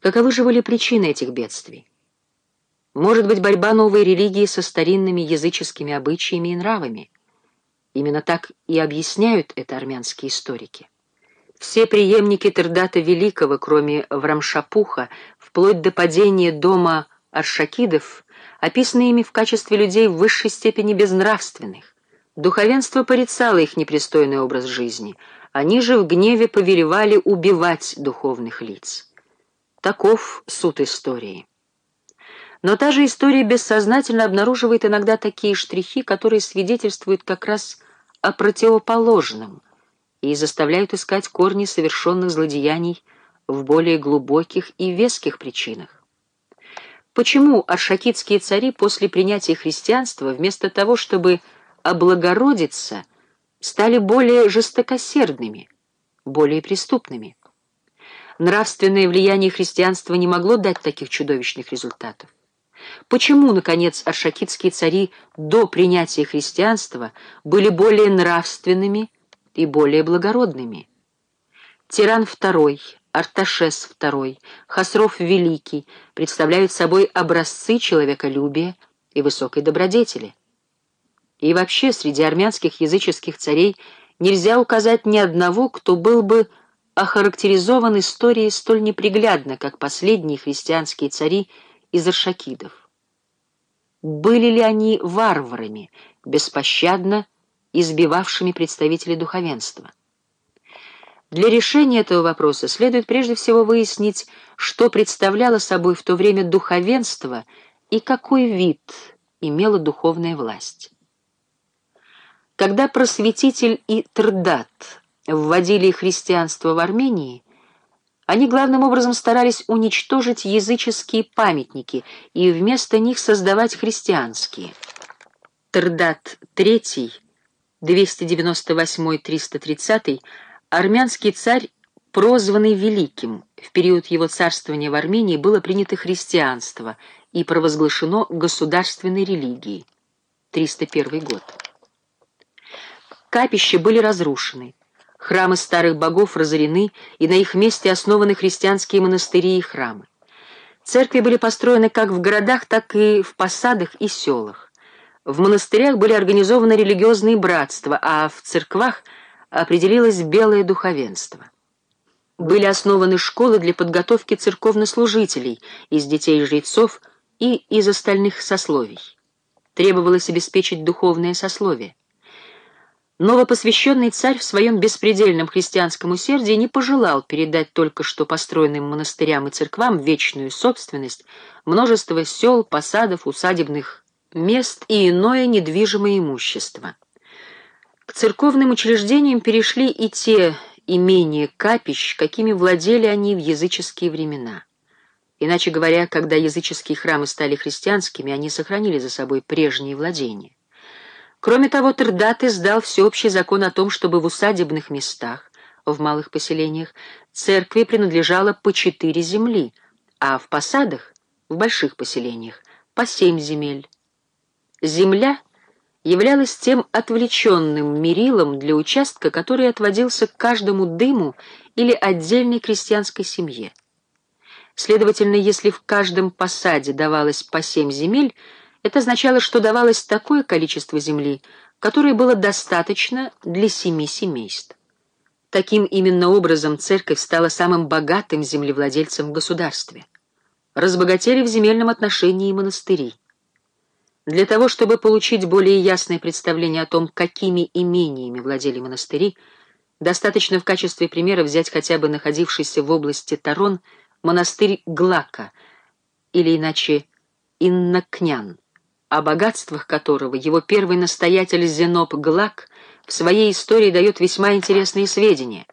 Каковы же были причины этих бедствий? Может быть, борьба новой религии со старинными языческими обычаями и нравами? Именно так и объясняют это армянские историки. Все преемники Тердата Великого, кроме Врамшапуха, вплоть до падения дома Аршакидов, описаны ими в качестве людей в высшей степени безнравственных. Духовенство порицало их непристойный образ жизни, они же в гневе повелевали убивать духовных лиц. Таков суд истории. Но та же история бессознательно обнаруживает иногда такие штрихи, которые свидетельствуют как раз о противоположном и заставляют искать корни совершенных злодеяний в более глубоких и веских причинах. Почему аршакитские цари после принятия христианства, вместо того, чтобы облагородиться, стали более жестокосердными, более преступными? Нравственное влияние христианства не могло дать таких чудовищных результатов. Почему, наконец, аршакитские цари до принятия христианства были более нравственными и более благородными? Тиран II, Арташес II, Хасров Великий представляют собой образцы человеколюбия и высокой добродетели. И вообще среди армянских языческих царей нельзя указать ни одного, кто был бы охарактеризован историей столь неприглядно, как последние христианские цари из аршакидов. Были ли они варварами, беспощадно избивавшими представителей духовенства? Для решения этого вопроса следует прежде всего выяснить, что представляло собой в то время духовенство и какой вид имела духовная власть. Когда просветитель и Трдат вводили христианство в Армении, они главным образом старались уничтожить языческие памятники и вместо них создавать христианские. Тердат III, 298-330, армянский царь, прозванный Великим, в период его царствования в Армении было принято христианство и провозглашено государственной религией. 301 год. Капища были разрушены. Храмы старых богов разорены, и на их месте основаны христианские монастыри и храмы. Церкви были построены как в городах, так и в посадах и селах. В монастырях были организованы религиозные братства, а в церквах определилось белое духовенство. Были основаны школы для подготовки церковнослужителей из детей жрецов и из остальных сословий. Требовалось обеспечить духовное сословие. Новопосвященный царь в своем беспредельном христианском усердии не пожелал передать только что построенным монастырям и церквам вечную собственность, множество сел, посадов, усадебных мест и иное недвижимое имущество. К церковным учреждениям перешли и те имения капищ, какими владели они в языческие времена. Иначе говоря, когда языческие храмы стали христианскими, они сохранили за собой прежние владения. Кроме того, Тердат издал всеобщий закон о том, чтобы в усадебных местах, в малых поселениях, церкви принадлежало по четыре земли, а в посадах, в больших поселениях, по семь земель. Земля являлась тем отвлеченным мерилом для участка, который отводился к каждому дыму или отдельной крестьянской семье. Следовательно, если в каждом посаде давалось по семь земель, это означало, что давалось такое количество земли, которое было достаточно для семи семейств. Таким именно образом церковь стала самым богатым землевладельцем в государстве. Разбогатели в земельном отношении и монастыри. Для того, чтобы получить более ясное представление о том, какими имениями владели монастыри, достаточно в качестве примера взять хотя бы находившийся в области Тарон монастырь Глака, или иначе Иннокнян о богатствах которого его первый настоятель Зеноб Глак в своей истории дает весьма интересные сведения.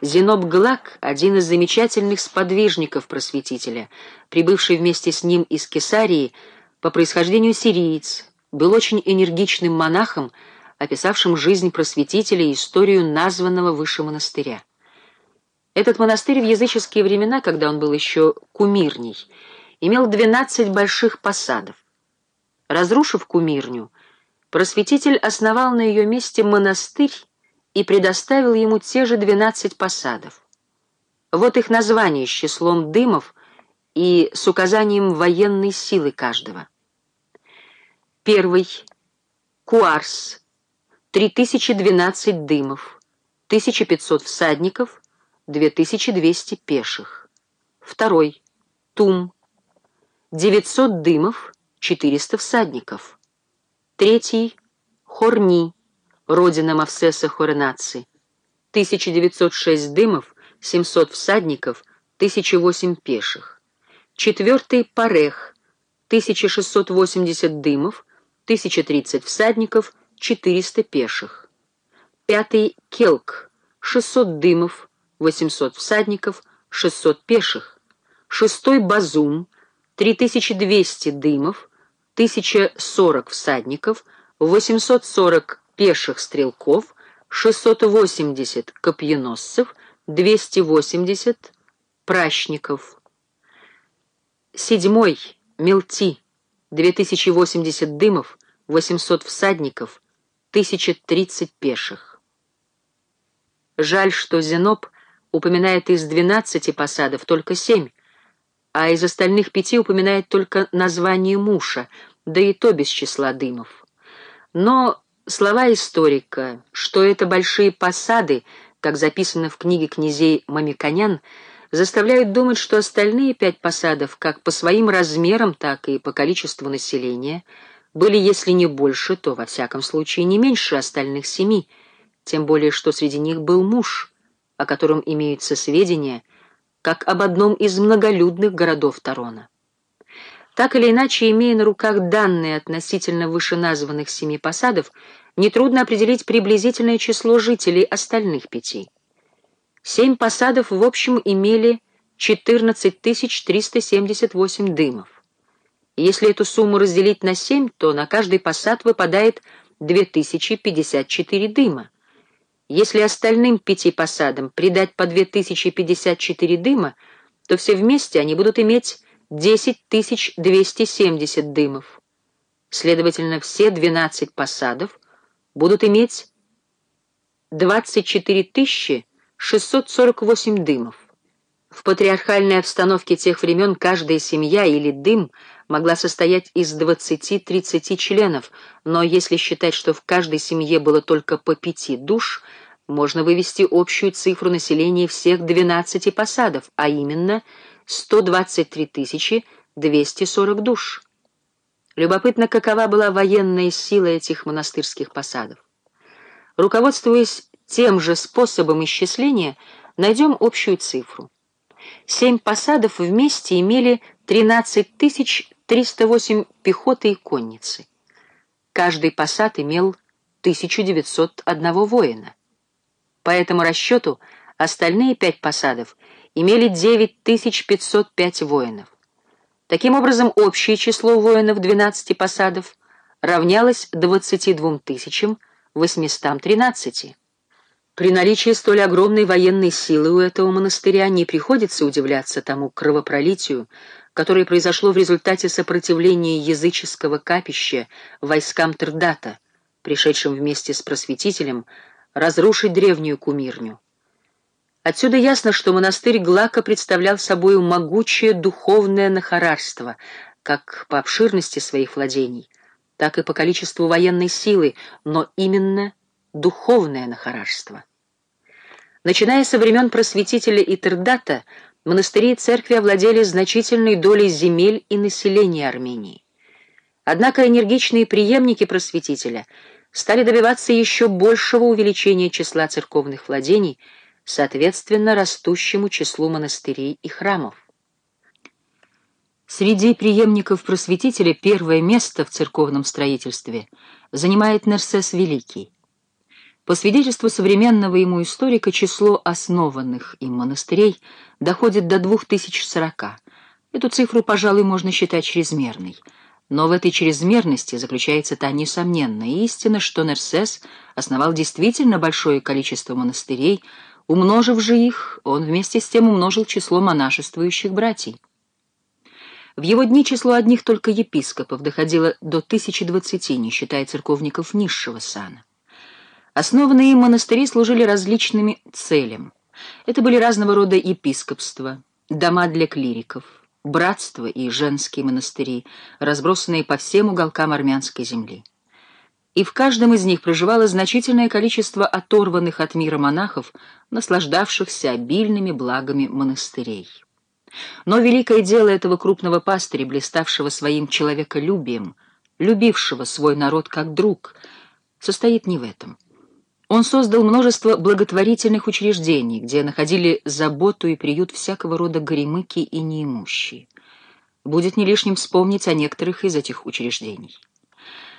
Зеноб Глак — один из замечательных сподвижников просветителя, прибывший вместе с ним из Кесарии, по происхождению сириец, был очень энергичным монахом, описавшим жизнь просветителя и историю названного выше монастыря. Этот монастырь в языческие времена, когда он был еще кумирней, имел 12 больших посадов. Разрушив кумирню, просветитель основал на ее месте монастырь и предоставил ему те же двенадцать посадов. Вот их название с числом дымов и с указанием военной силы каждого. Первый. Куарс. 3012 дымов. 1500 всадников. 2200 пеших. Второй. Тум. 900 дымов. 400 всадников. Третий. Хорни. Родина Мавсеса Хоренаци. 1906 дымов. 700 всадников. 1008 пеших. Четвертый. Парех. 1680 дымов. 1030 всадников, 400 пеших. Пятый — Келк, 600 дымов, 800 всадников, 600 пеших. Шестой — Базум, 3200 дымов, 1040 всадников, 840 пеших стрелков, 680 копьеносцев, 280 пращников. Седьмой — Мелти, 2080 дымов, 800 всадников, 1030 пеших. Жаль, что Зеноб упоминает из 12 посадов только 7, а из остальных пяти упоминает только название Муша, да и то без числа дымов. Но слова историка, что это большие посады, как записано в книге князей Мамиконян, заставляют думать, что остальные пять посадов, как по своим размерам, так и по количеству населения, были, если не больше, то, во всяком случае, не меньше остальных семи, тем более, что среди них был муж, о котором имеются сведения, как об одном из многолюдных городов Тарона. Так или иначе, имея на руках данные относительно вышеназванных семи посадов, нетрудно определить приблизительное число жителей остальных пяти. Семь посадов в общем имели 14 378 дымов. Если эту сумму разделить на семь, то на каждый посад выпадает 2054 дыма. Если остальным пяти посадам придать по 2054 дыма, то все вместе они будут иметь 10 270 дымов. Следовательно, все 12 посадов будут иметь 24 тысячи 648 дымов. В патриархальной обстановке тех времен каждая семья или дым могла состоять из 20-30 членов, но если считать, что в каждой семье было только по пяти душ, можно вывести общую цифру населения всех 12 посадов, а именно 123 240 душ. Любопытно, какова была военная сила этих монастырских посадов. Руководствуясь тем же способом исчисления найдем общую цифру. Семь посадов вместе имели 13 308 пехоты и конницы. Каждый посад имел 1901 воина. По этому расчету остальные пять посадов имели 9505 воинов. Таким образом, общее число воинов 12 посадов равнялось 22 813. При наличии столь огромной военной силы у этого монастыря не приходится удивляться тому кровопролитию, которое произошло в результате сопротивления языческого капища войскам Тердата, пришедшим вместе с просветителем разрушить древнюю кумирню. Отсюда ясно, что монастырь Глака представлял собой могучее духовное нахарарство, как по обширности своих владений, так и по количеству военной силы, но именно духовное нахарашество. Начиная со времен просветителя Итердата, монастыри и церкви овладели значительной долей земель и населения Армении. Однако энергичные преемники просветителя стали добиваться еще большего увеличения числа церковных владений, соответственно растущему числу монастырей и храмов. Среди преемников просветителя первое место в церковном строительстве занимает Нерсес Великий. По свидетельству современного ему историка, число основанных им монастырей доходит до 2040. Эту цифру, пожалуй, можно считать чрезмерной. Но в этой чрезмерности заключается та несомненная истина, что Нерсес основал действительно большое количество монастырей, умножив же их, он вместе с тем умножил число монашествующих братьев. В его дни число одних только епископов доходило до 1020, не считая церковников низшего сана. Основанные им монастыри служили различными целям. Это были разного рода епископства, дома для клириков, братства и женские монастыри, разбросанные по всем уголкам армянской земли. И в каждом из них проживало значительное количество оторванных от мира монахов, наслаждавшихся обильными благами монастырей. Но великое дело этого крупного пастыря, блиставшего своим человеколюбием, любившего свой народ как друг, состоит не в этом. Он создал множество благотворительных учреждений, где находили заботу и приют всякого рода горемыки и неимущие. Будет не лишним вспомнить о некоторых из этих учреждений.